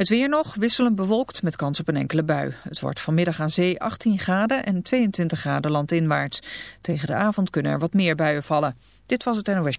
Het weer nog, wisselend bewolkt met kans op een enkele bui. Het wordt vanmiddag aan zee 18 graden en 22 graden landinwaarts. Tegen de avond kunnen er wat meer buien vallen. Dit was het NOS.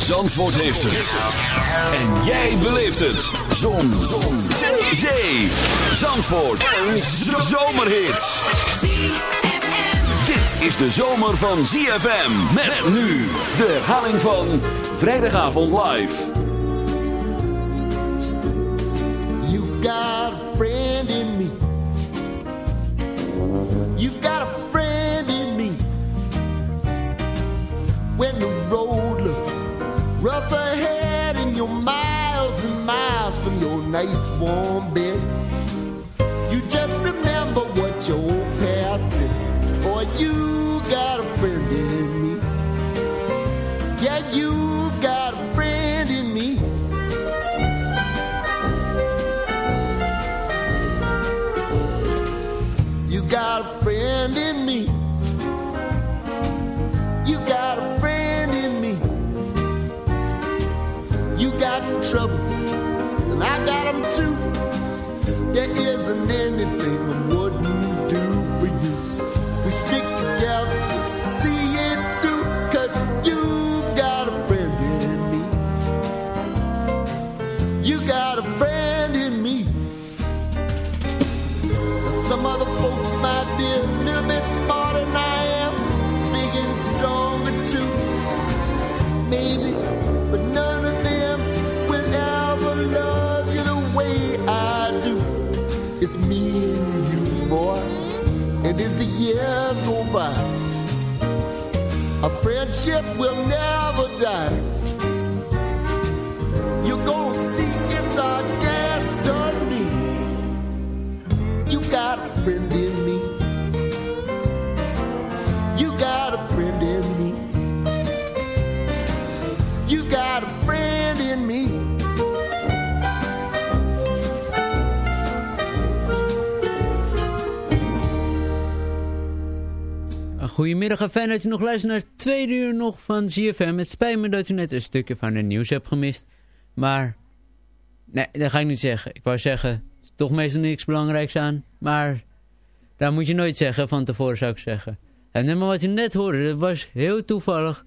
Zandvoort heeft het. En jij beleeft het. Zon. Zon. Zee. Zandvoort. Een zomerhit. Dit is de zomer van ZFM. Met nu de herhaling van Vrijdagavond Live. You got a friend in me. You got a friend in me. When the nice warm bed, you just remember friendship will never die. Goedemiddag fijn dat je nog luistert naar het tweede uur nog van ZFM. Het spijt me dat u net een stukje van het nieuws hebt gemist. Maar, nee, dat ga ik niet zeggen. Ik wou zeggen, er is toch meestal niks belangrijks aan. Maar, dat moet je nooit zeggen, van tevoren zou ik zeggen. Het nummer wat je net hoorde, dat was heel toevallig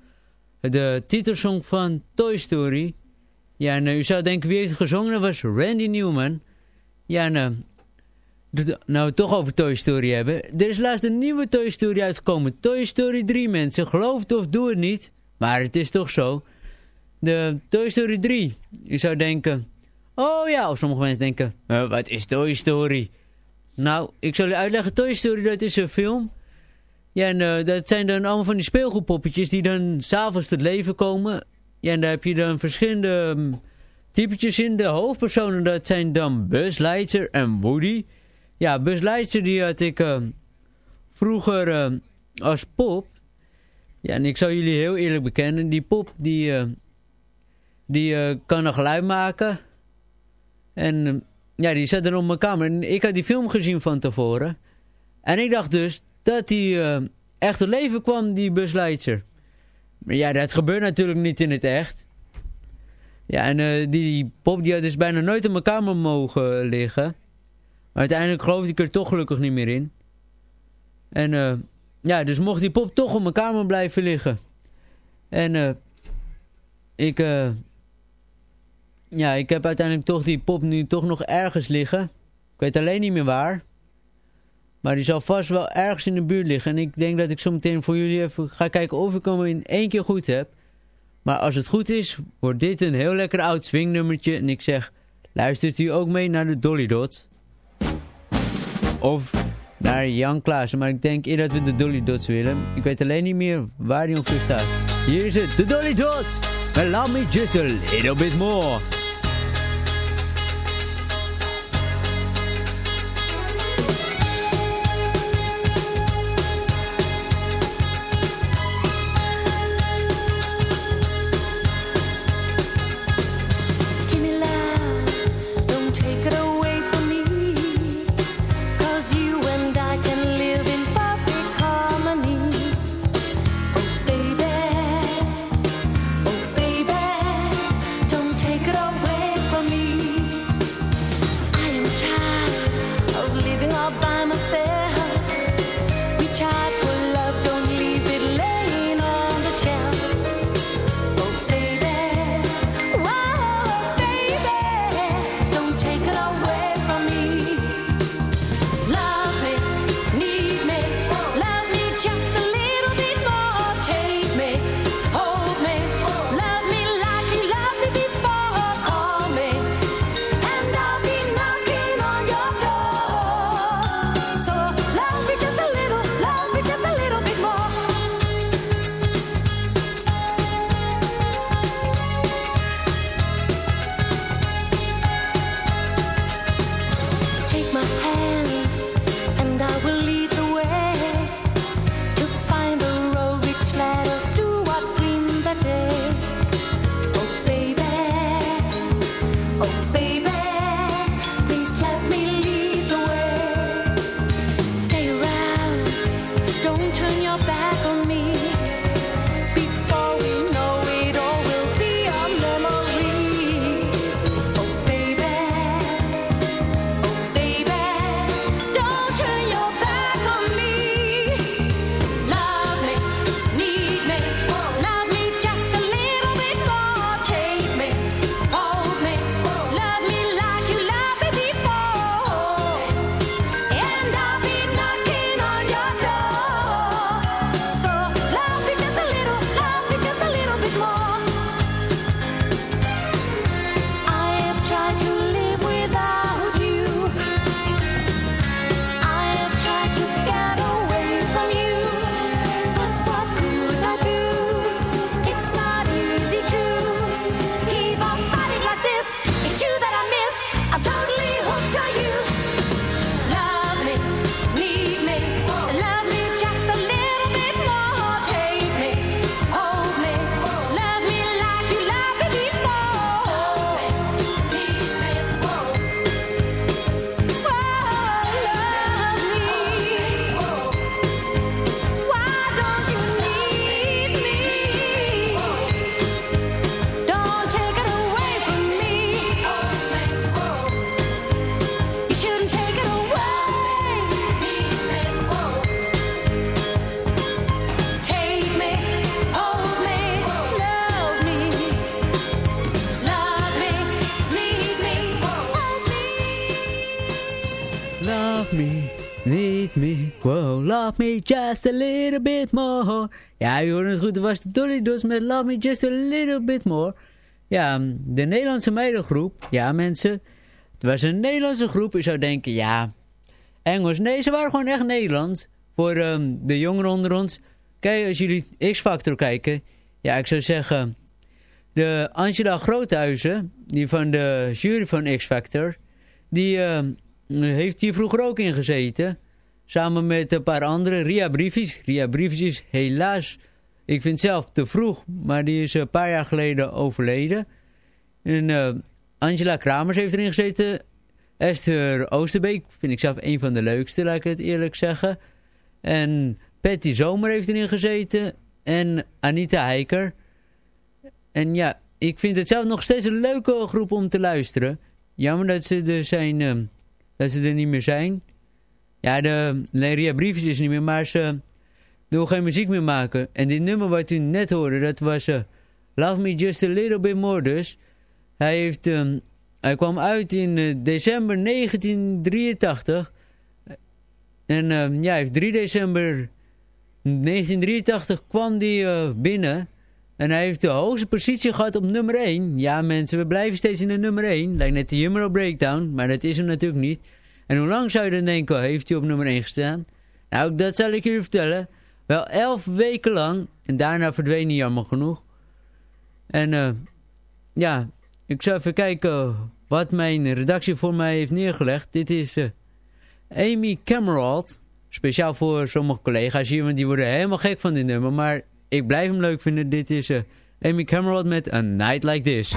de titelsong van Toy Story. Ja, en eh, u zou denken, wie heeft gezongen? Dat was Randy Newman. Ja, en... Nou, toch over Toy Story hebben. Er is laatst een nieuwe Toy Story uitgekomen. Toy Story 3, mensen. Geloof het of doe het niet. Maar het is toch zo. De Toy Story 3. Je zou denken... Oh ja, of sommige mensen denken... "Eh, wat is Toy Story? Nou, ik zal je uitleggen. Toy Story, dat is een film. Ja, en eh, dat zijn dan allemaal van die speelgoedpoppetjes... die dan s'avonds tot leven komen. Ja, en daar heb je dan verschillende... hm, typetjes in. De hoofdpersonen, dat zijn dan Buzz Lightyear en Woody... Ja, Lightyear die had ik eh, vroeger eh, als pop. Ja, en ik zal jullie heel eerlijk bekennen. Die pop die, eh, die eh, kan een geluid maken. En ja, die zat dan op mijn kamer. En ik had die film gezien van tevoren. En ik dacht dus dat die echt tot leven kwam, die Lightyear. Maar ja, dat gebeurt natuurlijk niet in het echt. Ja, en eh, die pop die had dus bijna nooit in mijn kamer mogen liggen. Maar uiteindelijk geloofde ik er toch gelukkig niet meer in. En eh, ja, dus mocht die pop toch op mijn kamer blijven liggen. En eh, ik, eh, ja, ik heb uiteindelijk toch die pop nu toch nog ergens liggen. Ik weet alleen niet meer waar. Maar die zal vast wel ergens in de buurt liggen. En ik denk dat ik zo meteen voor jullie even ga kijken of ik hem in één keer goed heb. Maar als het goed is, wordt dit een heel lekker oud swingnummertje. En ik zeg, luistert u ook mee naar de Dolly Dots? Of naar Jan Klaassen. Maar ik denk eerder dat we de Dolly Dots willen. Ik weet alleen niet meer waar die ongeveer staat. Hier is het, de Dolly Dots. Love me just a little bit more. Je hoorde het goed, het was de Dolly Dots met Love me just a little bit more. Ja, de Nederlandse meidengroep, ja mensen, het was een Nederlandse groep. Je zou denken, ja, Engels. Nee, ze waren gewoon echt Nederlands. Voor ehm, de jongeren onder ons. Kijk, als jullie X-Factor kijken, ja, ik zou zeggen, de Angela Groothuizen, die van de jury van X-Factor, die ehm, heeft hier vroeger ook in gezeten. Samen met een paar anderen. Ria Briefjes. Ria Briefjes is helaas, ik vind zelf te vroeg, maar die is een paar jaar geleden overleden. En eh, Angela Kramers heeft erin gezeten. Esther Oosterbeek vind ik zelf een van de leukste, laat ik het eerlijk zeggen. En Patty Zomer heeft erin gezeten. En Anita Heiker. En ja, ik vind het zelf nog steeds een leuke groep om te luisteren. Jammer dat ze er zijn, ehm, dat ze er niet meer zijn. Ja, de Leria Briefjes is niet meer, maar ze doen geen muziek meer maken. En dit nummer wat u net hoorde, dat was eh, Love Me Just A Little Bit More dus. Hij, heeft, ehm, hij kwam uit in eh, december 1983. En ehm, ja, hij heeft 3 december 1983 kwam hij eh, binnen. En hij heeft de hoogste positie gehad op nummer 1. Ja mensen, we blijven steeds in de nummer 1. Lijkt net de Euro Breakdown, maar dat is hem natuurlijk niet. En hoe lang zou je dan denken, heeft hij op nummer 1 gestaan? Nou, dat zal ik jullie vertellen. Wel 11 weken lang. En daarna verdween hij jammer genoeg. En eh, ja, ik zal even kijken wat mijn redactie voor mij heeft neergelegd. Dit is eh, Amy Camerald. Speciaal voor sommige collega's hier, want die worden helemaal gek van dit nummer. Maar ik blijf hem leuk vinden. Dit is uh, Amy Camerald met A Night Like This.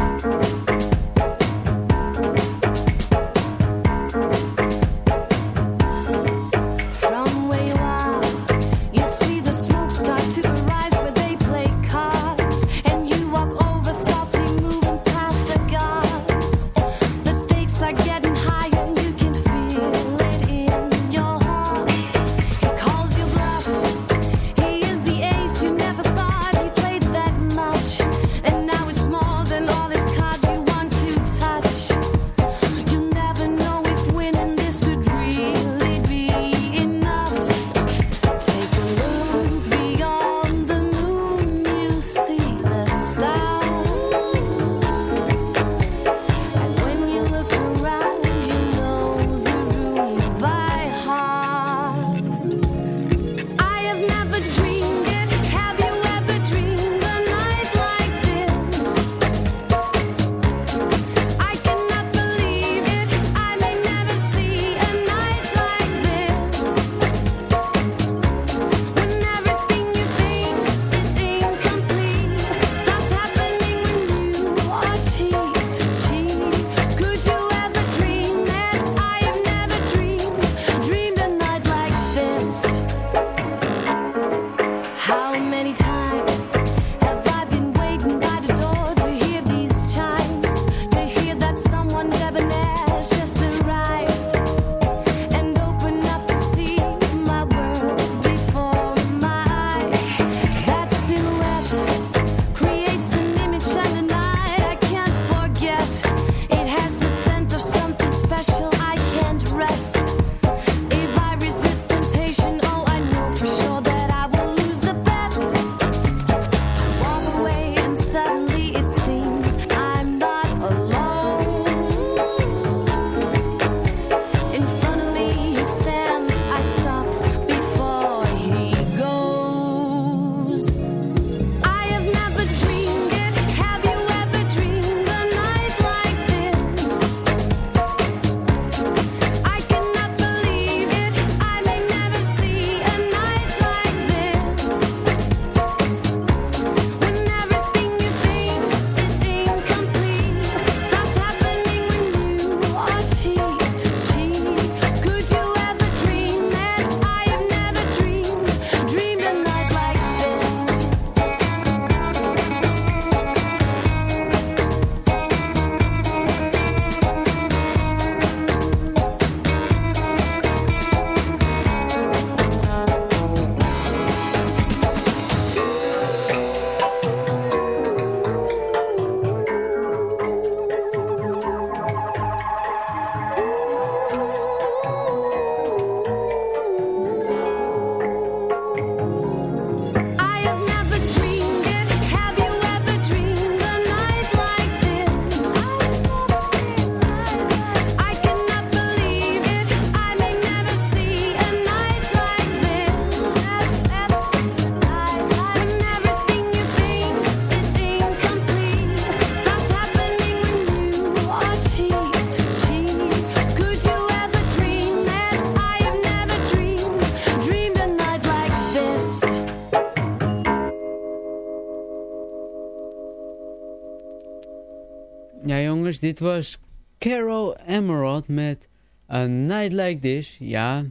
Jongens, dit was Carol Emerald met A Night Like This. Ja,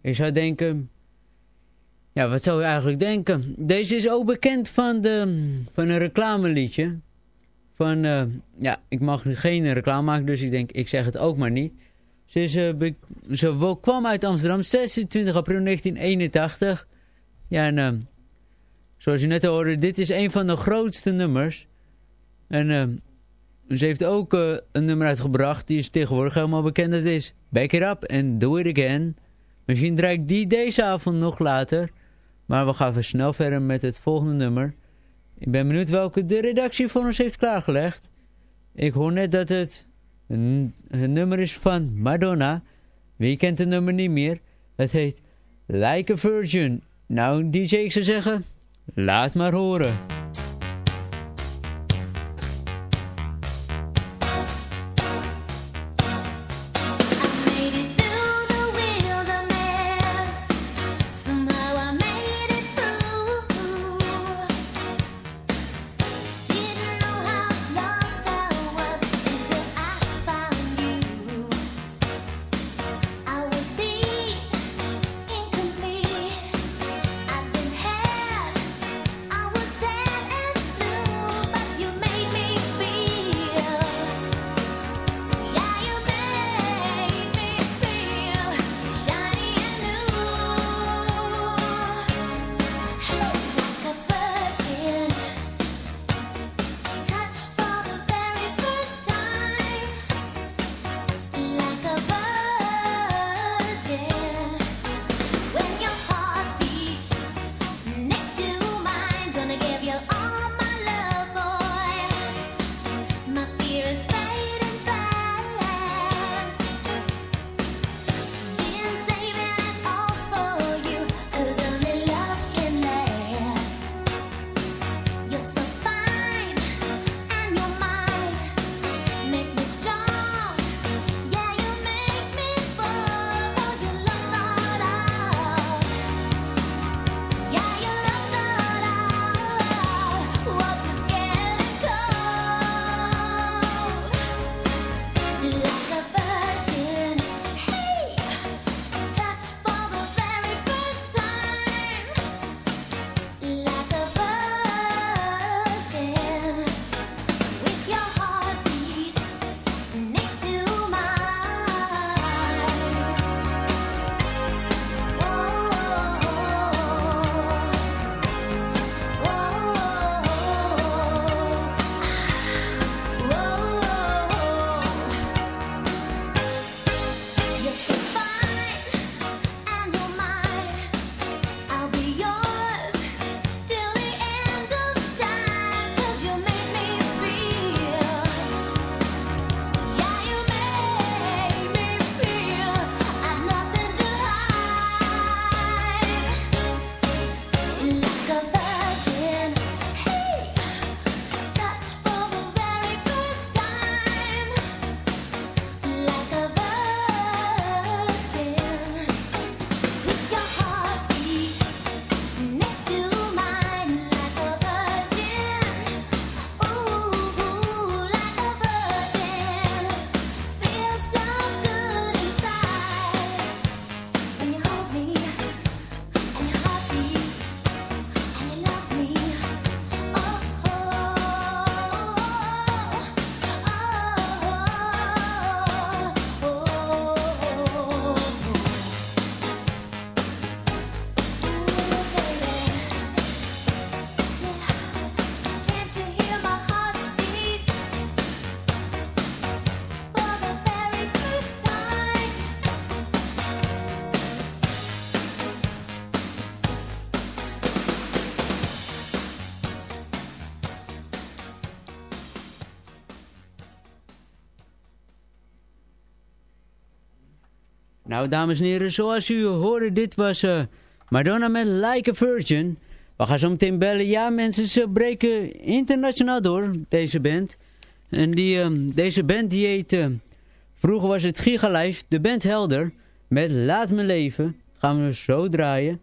ik zou denken... Ja, wat zou je eigenlijk denken? Deze is ook bekend van, de, van een reclameliedje. Van, eh, ja, ik mag geen reclame maken, dus ik denk, ik zeg het ook maar niet. Ze, is, eh, wo- kwam uit Amsterdam 26 april 1981. Ja, en ehm, zoals je net hoorde, dit is een van de grootste nummers. En ze heeft ook eh, een nummer uitgebracht, die is tegenwoordig helemaal bekend. Dat is Back It Up and Do It Again. Misschien draai ik die deze avond nog later. Maar we gaan even snel verder met het volgende nummer. Ik ben benieuwd welke de redactie voor ons heeft klaargelegd. Ik hoor net dat het een, een nummer is van Madonna. Wie kent het nummer niet meer? Het heet Like a Virgin. Nou, DJ, ik zou zeggen, laat maar horen. Nou, dames en heren, zoals u hoorde, dit was eh, Madonna met Like a Virgin. We gaan zo meteen bellen. Ja, mensen, ze breken internationaal door, deze band. En die, ehm, deze band die heet... eh, vroeger was het Gigalife, de band Helder. Met Laat Me Leven. Gaan we zo draaien.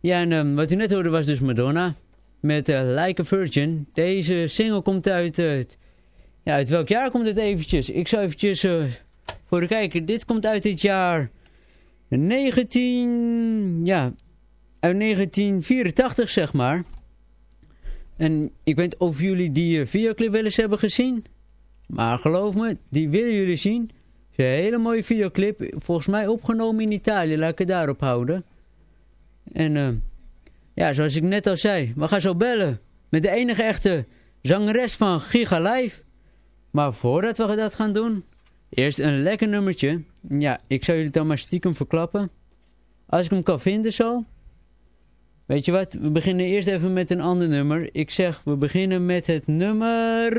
Ja, en ehm, wat u net hoorde was dus Madonna. Met eh, Like a Virgin. Deze single komt uit... eh, ja, uit welk jaar komt het eventjes? Ik zou eventjes... Voor de kijker, dit komt uit het jaar 19... Ja, uit 1984 zeg maar. En ik weet of jullie die eh, videoclip wel eens hebben gezien. Maar geloof me, die willen jullie zien. Het een hele mooie videoclip. Volgens mij opgenomen in Italië. Laat ik het daarop houden. En eh, ja, zoals ik net al zei. We gaan zo bellen. Met de enige echte zangeres van Giga Live. Maar voordat we dat gaan doen... Eerst een lekker nummertje. Ja, ik zou jullie dan maar stiekem verklappen. Als ik hem kan vinden zo. Weet je wat, we beginnen eerst even met een ander nummer. Ik zeg, we beginnen met het nummer...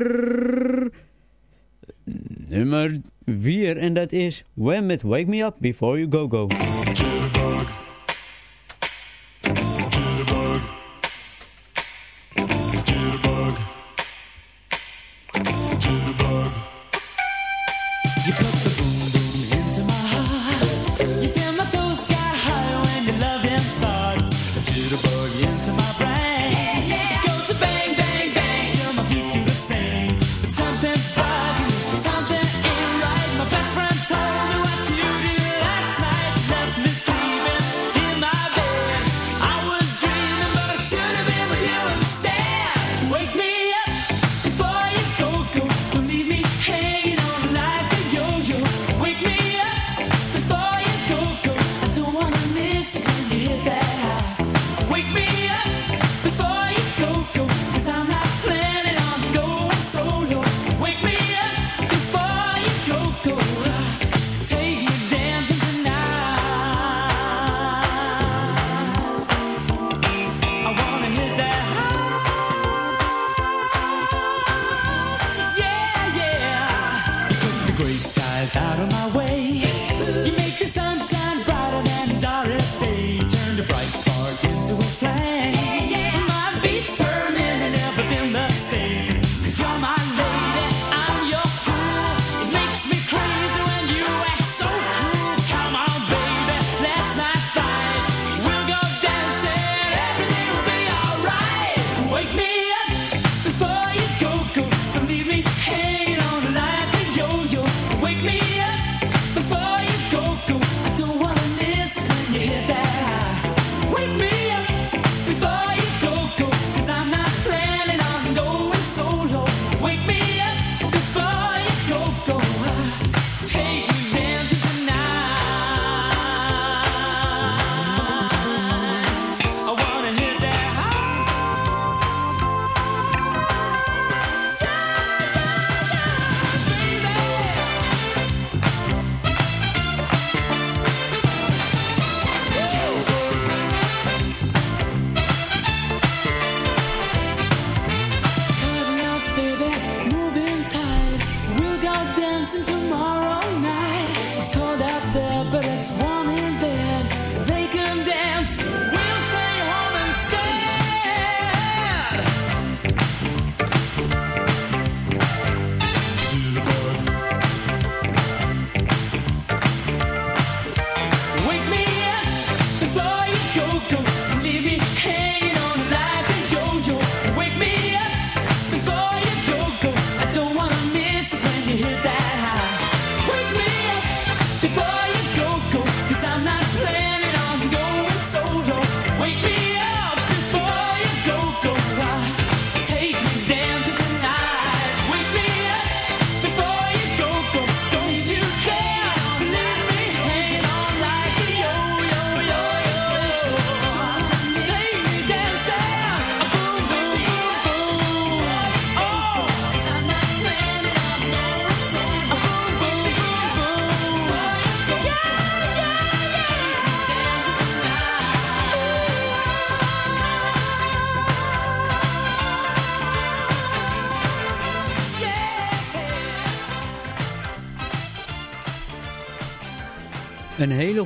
Nummer 4. En dat is When met Wake Me Up Before You Go Go. You. put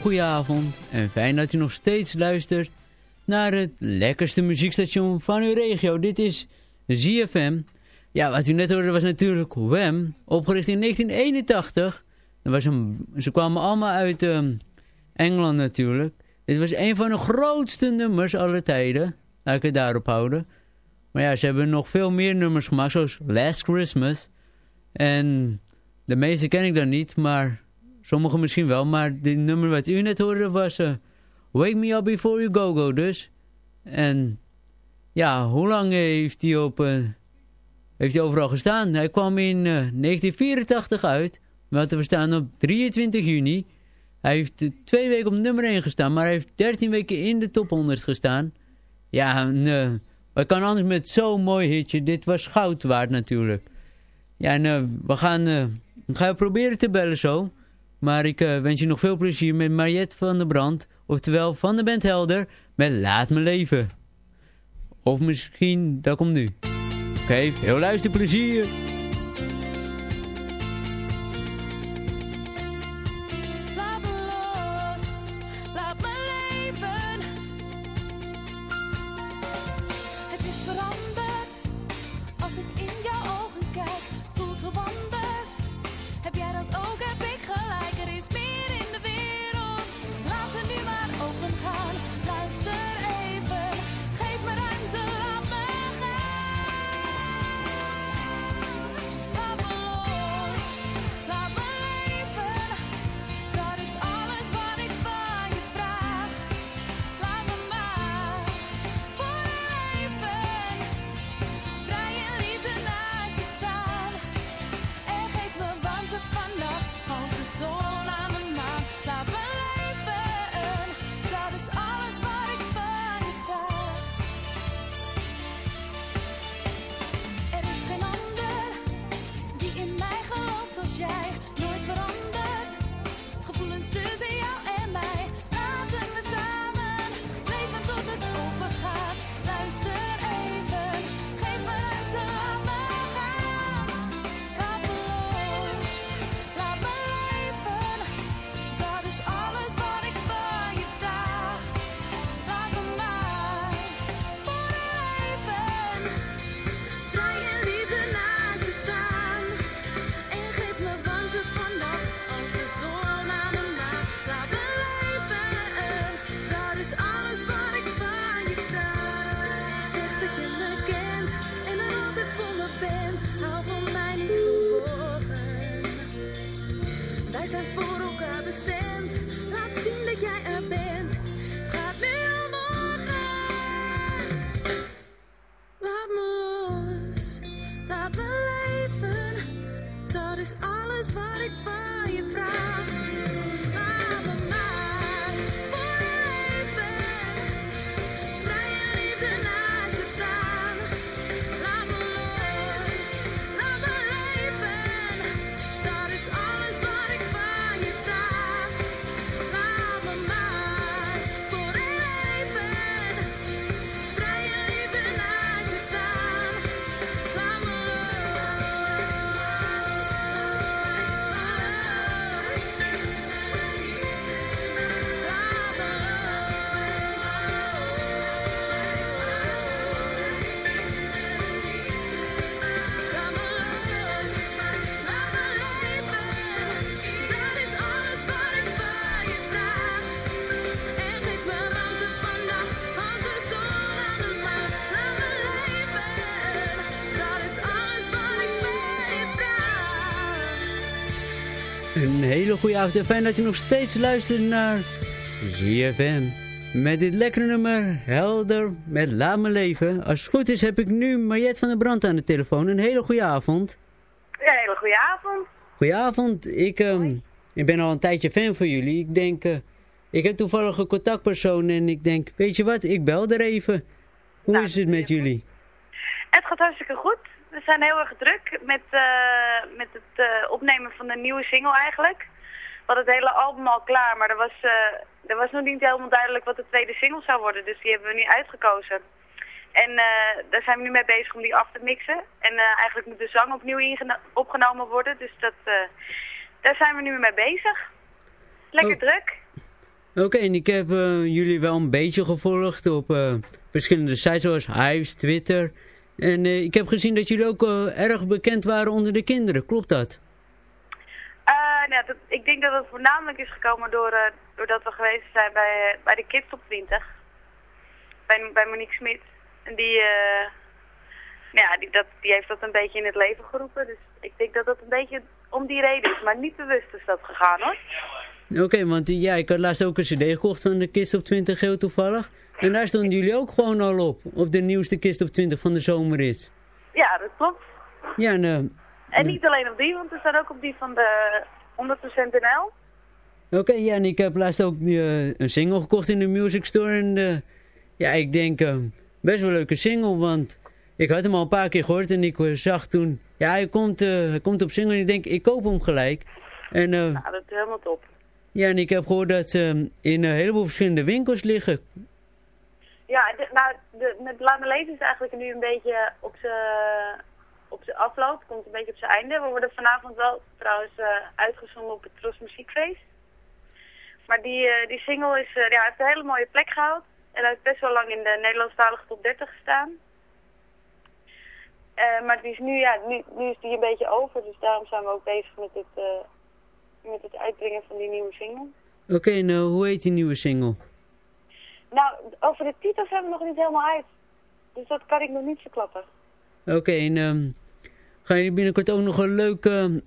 goede avond en fijn dat u nog steeds luistert naar het lekkerste muziekstation van uw regio. Dit is ZFM. Ja, wat u net hoorde was natuurlijk Wham, opgericht in 1981. Was een, ze kwamen allemaal uit ehm, Engeland natuurlijk. Dit was een van de grootste nummers aller tijden. Laat ik het daarop houden. Maar ja, ze hebben nog veel meer nummers gemaakt, zoals Last Christmas. En de meeste ken ik dan niet, maar Sommigen misschien wel, maar die nummer wat u net hoorde was eh, Wake Me Up Before You Go Go dus. En ja, hoe lang heeft hij, op, eh, heeft hij overal gestaan? Hij kwam in eh, 1984 uit, maar te verstaan op 23 juni. Hij heeft twee weken op nummer 1 gestaan, maar hij heeft 13 weken in de top 100 gestaan. Ja. Wat kan anders met zo'n mooi hitje? Dit was goud waard natuurlijk. Ja, we gaan, uh, gaan proberen te bellen zo. Maar ik eh, wens je nog veel plezier met Mariette van der Brand. Oftewel van de band Helder met Laat Me Leven. Of misschien, dat komt nu. Oké, veel luisterplezier. Laat hele goede avond en fijn dat je nog steeds luistert naar ZFM. Met dit lekkere nummer, helder, met Laat Me Leven. Als het goed is heb ik nu Mariette van der Brand aan de telefoon. Een hele goede avond. Ja, hele goede avond. Goedenavond, ik, ehm, ik ben al een tijdje fan van jullie. Ik denk, eh, ik heb toevallig een contactpersoon en ik denk, weet je wat, ik bel er even. Hoe Nou, is het met jullie? Het gaat hartstikke goed. We zijn heel erg druk met, eh, met het eh, opnemen van de nieuwe single eigenlijk. We hadden het hele album al klaar, maar er was, eh, er was nog niet helemaal duidelijk wat de tweede single zou worden. Dus die hebben we nu uitgekozen. En daar zijn we nu mee bezig om die af te mixen. En eigenlijk moet de zang opnieuw opgenomen worden. Dus dat, daar zijn we nu mee bezig. Lekker Oh. druk. Oké, en ik heb jullie wel een beetje gevolgd op verschillende sites zoals Hives, Twitter. En eh, ik heb gezien dat jullie ook eh, erg bekend waren onder de kinderen, klopt dat? Eh, nou, dat, ik denk dat het voornamelijk is gekomen door, doordat we geweest zijn bij, bij de Kids op 20. Bij, bij Monique Smit. En die, nou ja, die, dat, die heeft dat een beetje in het leven geroepen. Dus ik denk dat dat een beetje om die reden is. Maar niet bewust is dat gegaan hoor. Oké, want ja, ik had laatst ook een cd gekocht van de Kist op 20 heel toevallig. En daar stonden jullie ook gewoon al op, op de nieuwste Kist op 20 van de zomerrit. Ja, dat klopt. Ja, en, eh, En niet alleen op die, want we staan ook op die van de, 100% NL. Oké, ja, en ik heb laatst ook eh, een single gekocht in de Music Store. En eh, ja, ik denk best wel een leuke single, want ik had hem al een paar keer gehoord. En ik zag toen, ja, hij komt, hij komt op single en ik denk, ik koop hem gelijk. En Nou, dat is helemaal top. ja, en ik heb gehoord dat ze in een heleboel verschillende winkels liggen. Ja, nou, de, met Laat me lezen is eigenlijk nu een beetje op zijn op zijn afloop. Komt een beetje op zijn einde. We worden vanavond wel trouwens eh, uitgezonden op het Tros Muziekfeest. Maar die, eh, die single is, eh, ja, heeft een hele mooie plek gehaald. En hij heeft best wel lang in de Nederlandstalige top 30 gestaan. Maar die is nu, ja, nu, nu is die een beetje over. Dus daarom zijn we ook bezig met het, met het uitbrengen van die nieuwe single. Oké, eh, hoe heet die nieuwe single? Nou, over de titels hebben we nog niet helemaal uit. Dus dat kan ik nog niet verklappen. Oké, en ehm, gaan jullie binnenkort ook nog een leuke,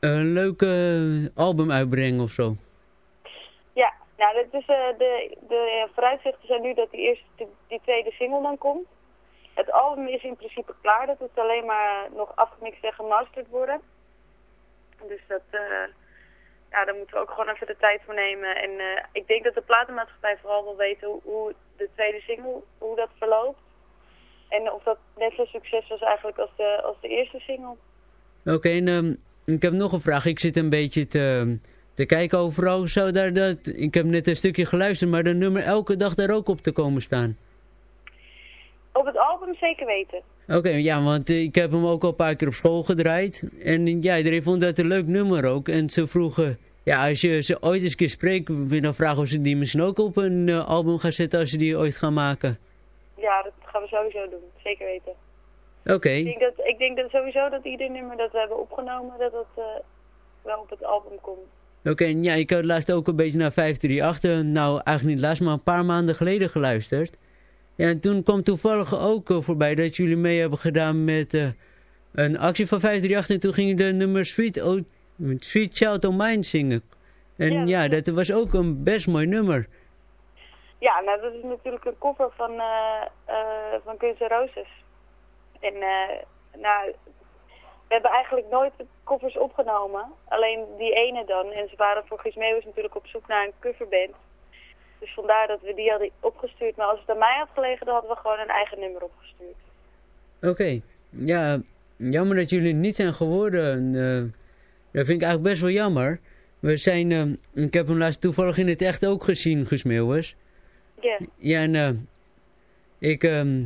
een leuke album uitbrengen of zo? Ja, nou, dat is, eh, de, de vooruitzichten zijn nu dat die, eerste, die, tweede single dan komt. Het album is in principe klaar. Dat moet alleen maar nog afgemixt en gemasterd worden. Dus dat, eh, ja, daar moeten we ook gewoon even de tijd voor nemen. En eh, ik denk dat de platenmaatschappij vooral wil weten hoe, hoe de tweede single, hoe dat verloopt. En of dat net zo succes was eigenlijk als de, als de eerste single. Oké, en ehm, ik heb nog een vraag. Ik zit een beetje te, te kijken overal. Zou daar dat, ik heb net een stukje geluisterd, maar de nummer elke dag daar ook op te komen staan? Op het album zeker weten. Oké, ja, want eh, ik heb hem ook al een paar keer op school gedraaid. En ja, iedereen vond dat een leuk nummer ook. En ze vroegen, ja, als je ze ooit eens een keer spreekt, wil je dan vragen of ze die misschien ook op een eh, album gaan zetten als ze die ooit gaan maken? Ja, dat gaan we sowieso doen. Zeker weten. Oké, Ik denk, dat, ik denk dat sowieso dat ieder nummer dat we hebben opgenomen, dat dat eh, wel op het album komt. oké, en ja, ik had laatst ook een beetje naar 538, nou eigenlijk niet laatst, maar een paar maanden geleden geluisterd. Ja, en toen kwam toevallig ook eh, voorbij dat jullie mee hebben gedaan met een actie van 538 en toen gingen de nummer Sweet, Sweet Child O' Mine zingen. En Ja, ja, dat was ook een best mooi nummer. Ja, nou dat is natuurlijk een cover van, eh eh van Guns N' Roses. En eh, nou, we hebben eigenlijk nooit covers opgenomen. Alleen die ene dan. En ze waren voor Guus Meeuwis natuurlijk op zoek naar een coverband. Dus vandaar dat we die hadden opgestuurd. Maar als het aan mij had gelegen, dan hadden we gewoon een eigen nummer opgestuurd. Oké, ja, jammer dat jullie niet zijn geworden. Dat vind ik eigenlijk best wel jammer. We zijn, eh, ik heb hem laatst toevallig in het echt ook gezien, Guus. Ja, Ja, en eh, ik ehm,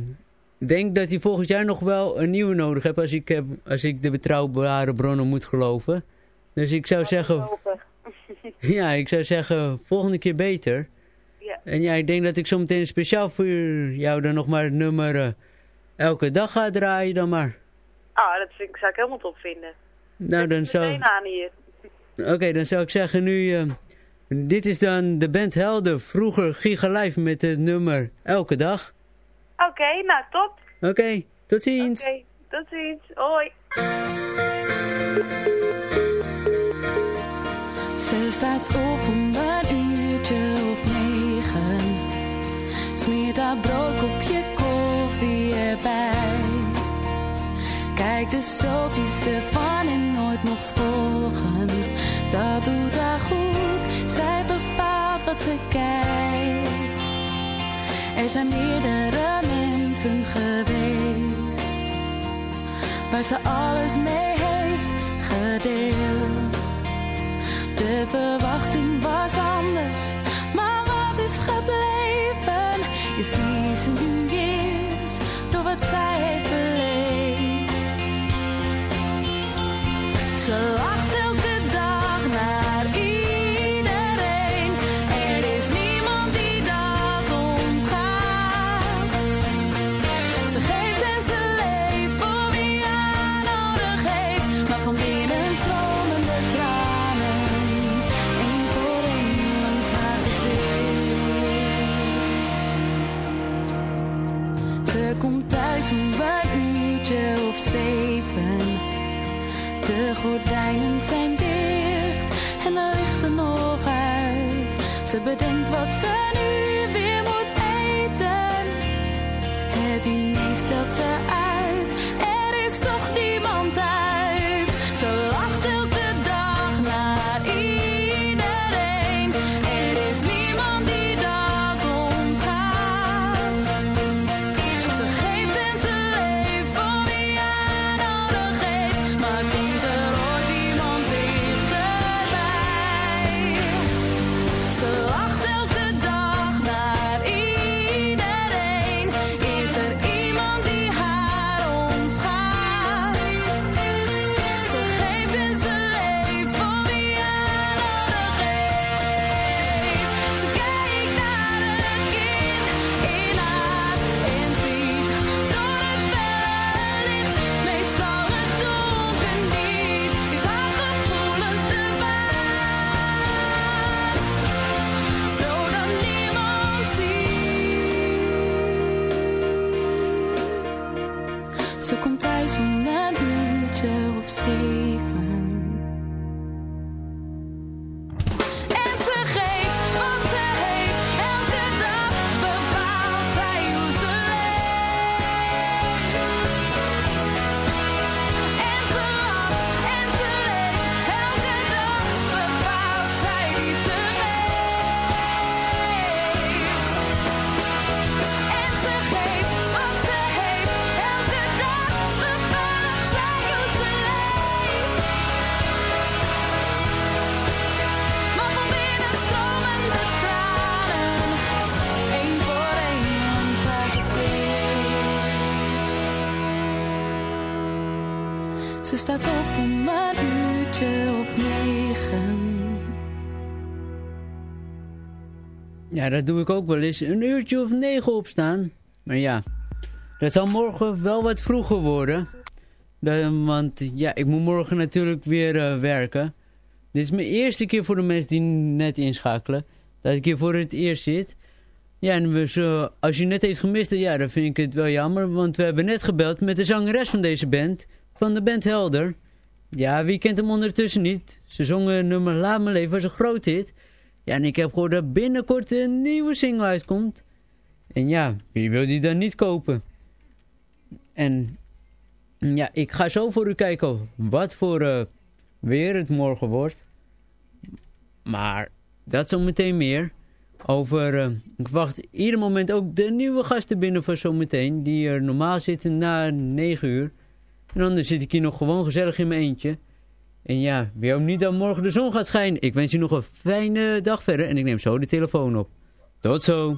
denk dat hij volgend jaar nog wel een nieuwe nodig heeft als ik, heb, als ik de betrouwbare bronnen moet geloven. Dus ik zou zeggen, ja, ik zou zeggen, volgende keer beter. Ja. En ja, ik denk dat ik zo meteen speciaal voor jou dan nog maar het nummer eh, elke dag ga draaien dan maar. Ah, dat vind ik, zou ik helemaal top vinden. Nou, dan zou... Oké, dan zou ik zeggen nu... eh, dit is dan de band Helder, vroeger Giga Live met het nummer Elke Dag. Oké, nou top. Oké, tot ziens. Oké, tot ziens. Hoi. Ze staat op om een uurtje of negen. Smeert haar broodkopje koffie Kijk de ze van hem nooit mocht volgen. Dat doet haar goed, zij bepaalt wat ze kijkt. Er zijn meerdere mensen geweest. Waar ze alles mee heeft gedeeld. De verwachting was anders, maar wat is gebleven is wie ze nu is, door wat zij heeft beleefd. Ze lacht gordijnen zijn dicht en de lichten nog uit. Ze bedenkt wat ze nu weer moet eten. Het diner stelt ze uit, Ze komt thuis om een uurtje of zeven. Ja, dat doe ik ook wel eens. Een uurtje of negen opstaan. Maar ja, dat zal morgen wel wat vroeger worden. Want ja, ik moet morgen natuurlijk weer eh, werken. Dit is mijn eerste keer voor de mensen die net inschakelen. Dat ik hier voor het eerst zit. Ja, en zo, als je net heeft gemist, ja, dan vind ik het wel jammer. Want we hebben net gebeld met de zangeres van deze band. Van de band Helder. Ja, wie kent hem ondertussen niet? Ze zongen nummer Laat me leven, was een groot hit. Ja, en ik heb gehoord dat binnenkort een nieuwe single uitkomt. En ja, wie wil die dan niet kopen? En ja, ik ga zo voor u kijken wat voor eh, weer het morgen wordt. Maar dat zometeen meer. Over, eh, ik wacht ieder moment ook de nieuwe gasten binnen voor zometeen. Die er normaal zitten na 9 uur. En anders zit ik hier nog gewoon gezellig in mijn eentje. En ja, wie ook niet dat morgen de zon gaat schijnen. Ik wens u nog een fijne dag verder en ik neem zo de telefoon op. Tot zo.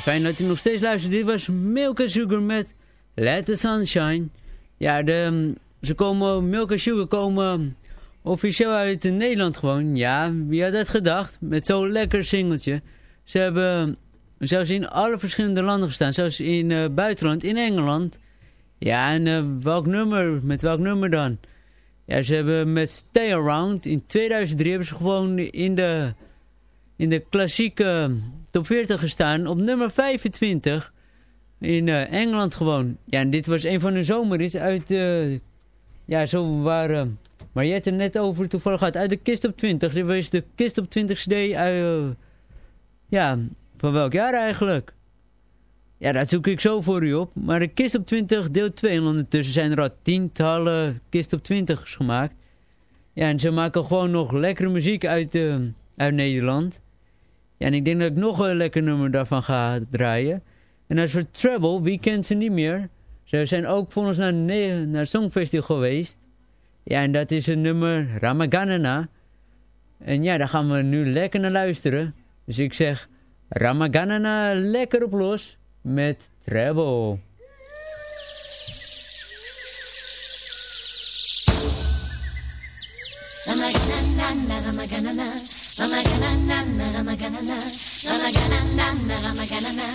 Fijn dat u nog steeds luistert. Dit was Milk Sugar met Let the Sunshine. Ja, de, ze komen, Milk Sugar komen officieel uit Nederland gewoon. Ja, wie had dat gedacht? Met zo'n lekker singeltje. Ze hebben zelfs in alle verschillende landen gestaan. Zelfs in uh, buitenland, in Engeland. Ja, en uh, welk nummer? Met welk nummer dan? Ja, ze hebben met Stay Around. In 2003 hebben ze gewoon in de, in de klassieke top 40 gestaan. Op nummer 25. In uh, Engeland gewoon. Ja, en dit was een van de zomerhits uit... Uh, ja, zo. Maar je hebt er net over toevallig gehad. Uit de kist op 20. Dit was de kist op 20 CD uit... ja, van welk jaar eigenlijk? Ja, dat zoek ik zo voor u op. Maar de kist op 20 deel 2. En ondertussen zijn er al tientallen kist op 20's gemaakt. Ja, en ze maken gewoon nog lekkere muziek uit, uh, uit Nederland. Ja, en ik denk dat ik nog een lekker nummer daarvan ga draaien. En als voor Treble, wie kent ze niet meer? Ze zijn ook voor ons naar, naar Songfestival geweest. Ja, en dat is een nummer Ramaganana. En ja, daar gaan we nu lekker naar luisteren. Dus ik zeg Ramaganana lekker op los met Treble. ramaganana, ramaganana, Ramagana,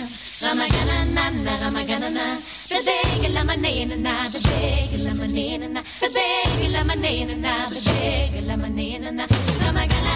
ramaganana, ramaganana, the Ramagana, lemonade and the big lemonade and the big lemonade and the big lemonade Ramagana, ramaganana.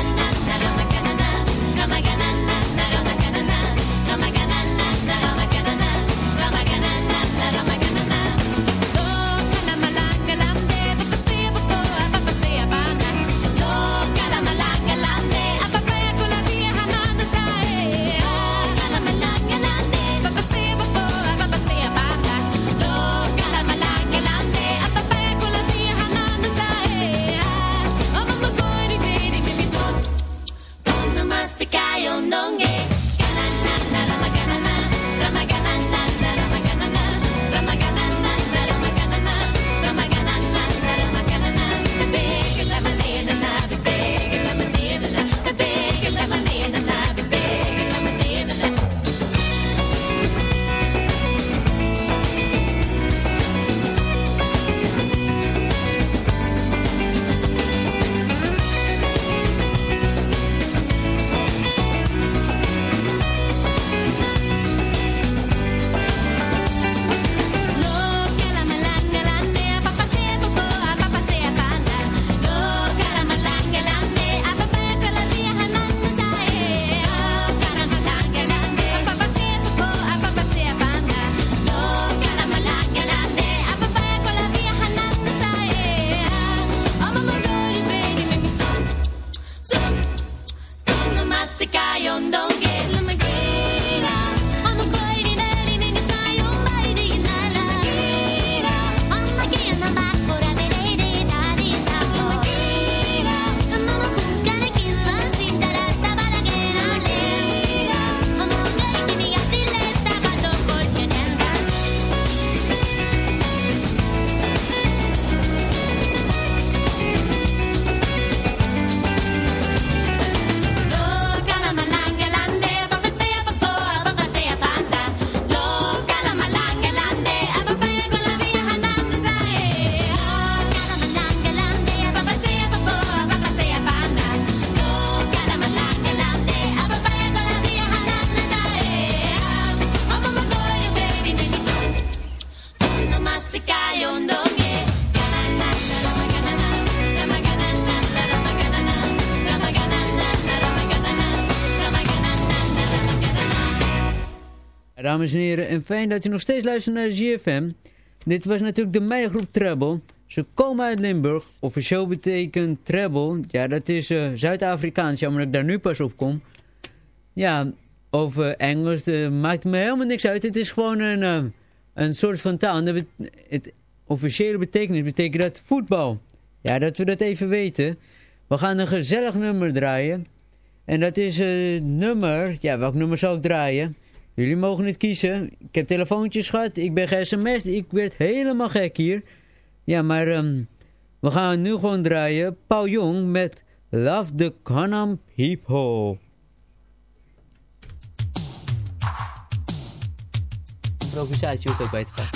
Dames en heren, en fijn dat u nog steeds luistert naar GFM. Dit was natuurlijk de meigroep Treble. Ze komen uit Limburg. Officieel betekent Treble. Ja, dat is eh, Zuid-Afrikaans. Jammer dat ik daar nu pas op kom. Ja, over Engels eh, maakt me helemaal niks uit. Het is gewoon een, eh, een soort van taal. Dat het officiële betekenis betekent dat voetbal. Ja, dat we dat even weten. We gaan een gezellig nummer draaien. En dat is het nummer... Ja, welk nummer zal ik draaien? Jullie mogen het kiezen. Ik heb telefoontjes gehad. Ik ben ge-sms. Ik werd helemaal gek hier. Ja, maar ehm, we gaan nu gewoon draaien. Paul Jong met Love the Canam People. improvisatie hoeft ook bij te passen.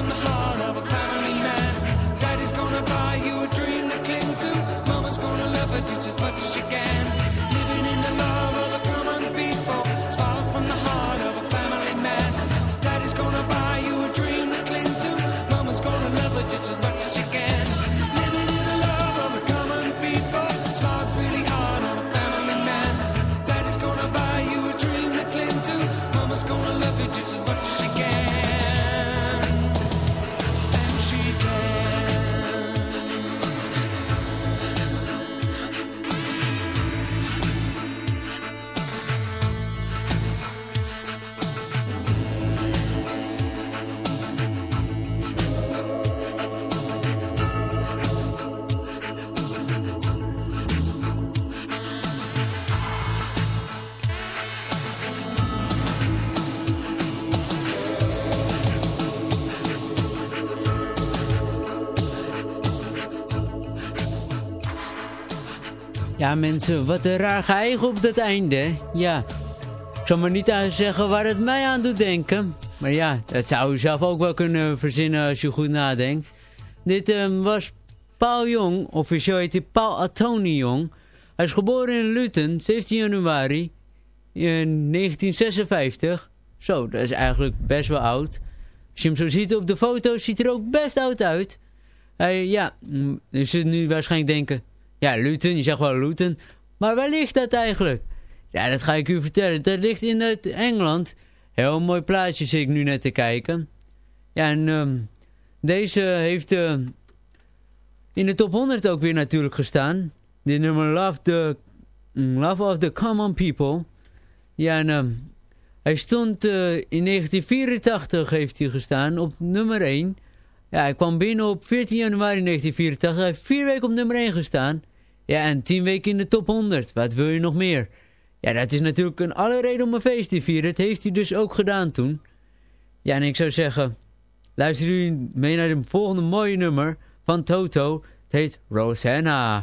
on the heart. Ja mensen, wat een raar geëigen op dat einde. Ja, ik zal maar niet aan zeggen waar het mij aan doet denken. Maar ja, dat zou je zelf ook wel kunnen verzinnen als je goed nadenkt. Dit ehm, was Paul Jong, officieel heet hij Paul Atoni Jong. Hij is geboren in Luton, 17 januari in 1956. Zo, dat is eigenlijk best wel oud. Als je hem zo ziet op de foto's, ziet hij er ook best oud uit. Hij, ja, mm, je nu waarschijnlijk denken... Ja, Luton, je zegt wel Luton. Maar waar ligt dat eigenlijk? Ja, dat ga ik u vertellen. Dat ligt in het Engeland. Heel mooi plaatje zit ik nu net te kijken. Ja, en ehm, deze heeft eh, in de top 100 ook weer natuurlijk gestaan. De nummer Love, the, mm, Love of the Common People. Ja, en ehm, hij stond eh, in 1984 heeft hij gestaan op nummer 1. Ja, hij kwam binnen op 14 januari 1984. Hij heeft vier weken op nummer 1 gestaan. Ja, en 10 weken in de top 100. Wat wil je nog meer? Ja, dat is natuurlijk een alle reden om een feest te vieren. Dat heeft hij dus ook gedaan toen. Ja, en ik zou zeggen... Luister u mee naar de volgende mooie nummer van Toto. Het heet Rosanna.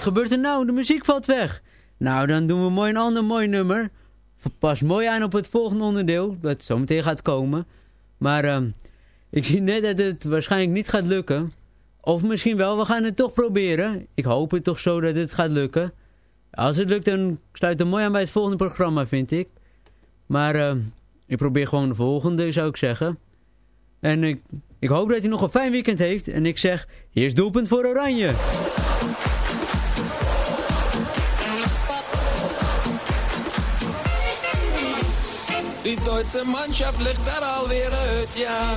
Wat gebeurt er nou? De muziek valt weg. Nou, dan doen we mooi een ander mooi nummer. Pas mooi aan op het volgende onderdeel, dat zometeen gaat komen. Maar ehm, ik zie net dat het waarschijnlijk niet gaat lukken. Of misschien wel, we gaan het toch proberen. Ik hoop het toch zo dat het gaat lukken. Als het lukt, dan sluit het mooi aan bij het volgende programma, vind ik. Maar ehm, ik probeer gewoon de volgende, zou ik zeggen. En ik, ik hoop dat hij nog een fijn weekend heeft. En ik zeg, hier is doelpunt voor Oranje. Die Duitse Mannschaft ligt daar alweer uit, ja.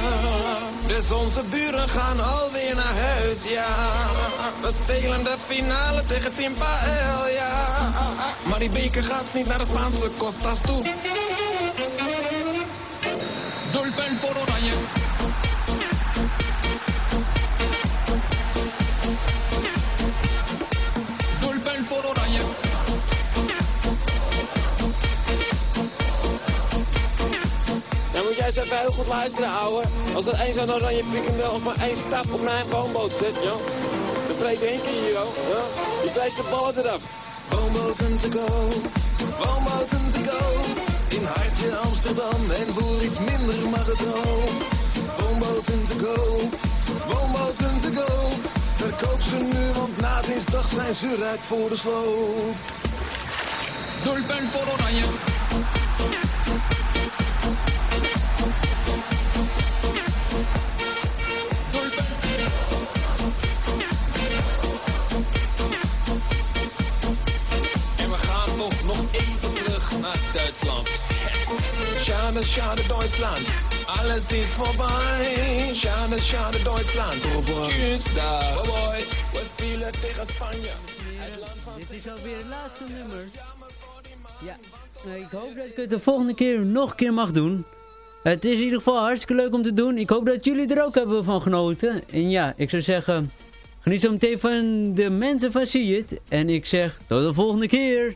Dus onze buren gaan alweer naar huis, ja. We spelen de finale tegen Team Pael, ja. Maar die beker gaat niet naar de Spaanse Costas toe. Doelpunt voor Oranje. Eens even heel goed luisteren, ouwe. Als er één zo'n oranje piekende op maar één stap op een boomboot zit, joh. Dan vreet één keer, joh. Ja? Die vreet zijn ballen eraf. Boomboten to go, Woonboten te koop in hartje Amsterdam en voor iets minder mag het ook. Woonboten te koop, woonboten te koop. Verkoop ze nu, want na dinsdag zijn ze rijp voor de sloop. Doelpunt voor Oranje. Schade, schade Duitsland. Alles is voorbij. Schade, schade Duitsland. Tschüss, dag. Bye bye. We spelen tegen Spanje. Dit is alweer het laatste nummer. Ja, nou, ik hoop dat ik het de volgende keer nog een keer mag doen. Het is in ieder geval hartstikke leuk om te doen. Ik hoop dat jullie er ook hebben van genoten. En ja, ik zou zeggen, geniet zo meteen van de mensen van See It. En ik zeg, tot de volgende keer.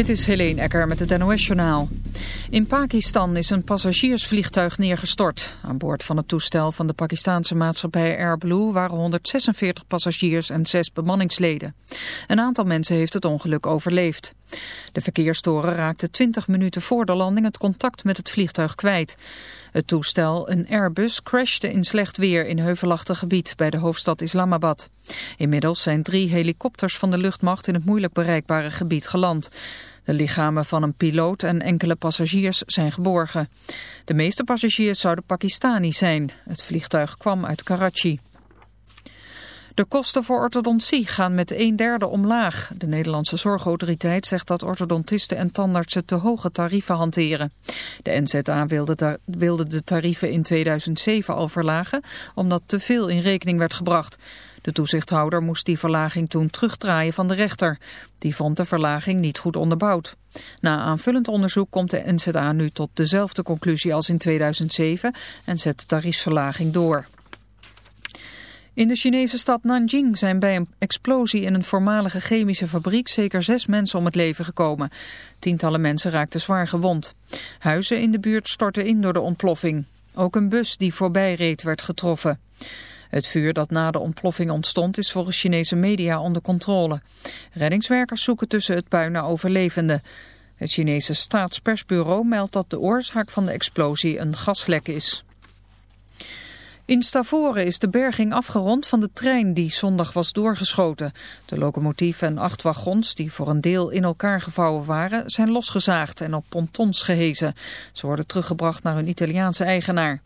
Dit is Helene Ecker met het NOS-journaal. In Pakistan is een passagiersvliegtuig neergestort. Aan boord van het toestel van de Pakistanse maatschappij Airblue waren 146 passagiers en 6 bemanningsleden. Een aantal mensen heeft het ongeluk overleefd. De verkeerstoren raakte 20 minuten voor de landing het contact met het vliegtuig kwijt. Het toestel, een Airbus, crashte in slecht weer in heuvelachtig gebied bij de hoofdstad Islamabad. Inmiddels zijn drie helikopters van de luchtmacht in het moeilijk bereikbare gebied geland. De lichamen van een piloot en enkele passagiers zijn geborgen. De meeste passagiers zouden Pakistani zijn. Het vliegtuig kwam uit Karachi. De kosten voor orthodontie gaan met een derde omlaag. De Nederlandse Zorgautoriteit zegt dat orthodontisten en tandartsen te hoge tarieven hanteren. De NZA wilde, wilde de tarieven in 2007 al verlagen, omdat te veel in rekening werd gebracht. De toezichthouder moest die verlaging toen terugdraaien van de rechter. Die vond de verlaging niet goed onderbouwd. Na aanvullend onderzoek komt de NZA nu tot dezelfde conclusie als in 2007 en zet de tariefsverlaging door. In de Chinese stad Nanjing zijn bij een explosie in een voormalige chemische fabriek zeker zes mensen om het leven gekomen. Tientallen mensen raakten zwaar gewond. Huizen in de buurt stortten in door de ontploffing. Ook een bus die voorbij reed werd getroffen. Het vuur dat na de ontploffing ontstond is volgens Chinese media onder controle. Reddingswerkers zoeken tussen het puin naar overlevenden. Het Chinese staatspersbureau meldt dat de oorzaak van de explosie een gaslek is. In Stavoren is de berging afgerond van de trein die zondag was doorgeschoten. De locomotief en acht wagons, die voor een deel in elkaar gevouwen waren, zijn losgezaagd en op pontons gehezen. Ze worden teruggebracht naar hun Italiaanse eigenaar.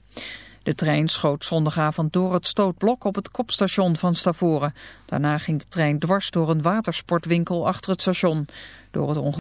De trein schoot zondagavond door het stootblok op het kopstation van Stavoren. Daarna ging de trein dwars door een watersportwinkel achter het station. Door het